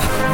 Thank you.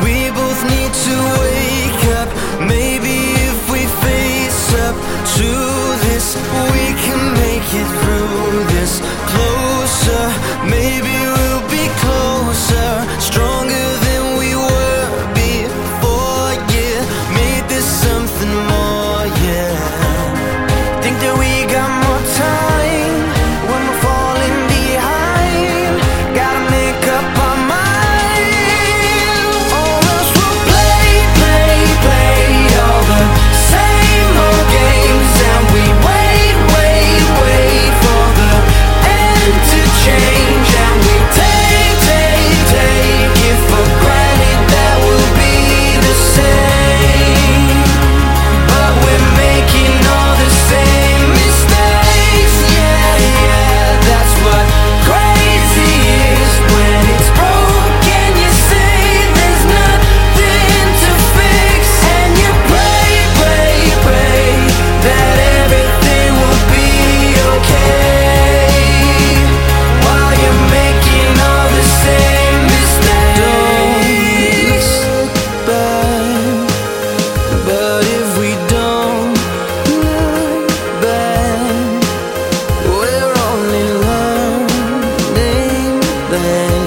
open